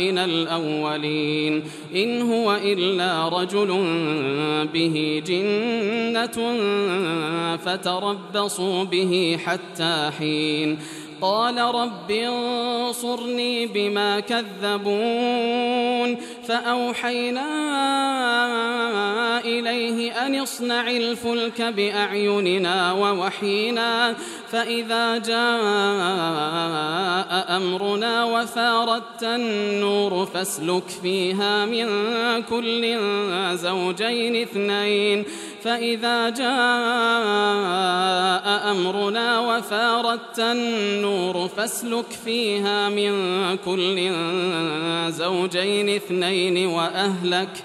الأولين. إن هو إلا رجل به جنة فتربصوا به حتى حين. قال رب انصرني بما كذبون. فأوحينا إليه أن اصنع الفلك بأعيننا ووحينا. فإذا جاء أمرنا وفاردت النور فاسلك فيها من كل زوجين اثنين. فإذا جاء أمرنا وفاردت النور فاسلك فيها من كل زوجين اثنين وأهلك.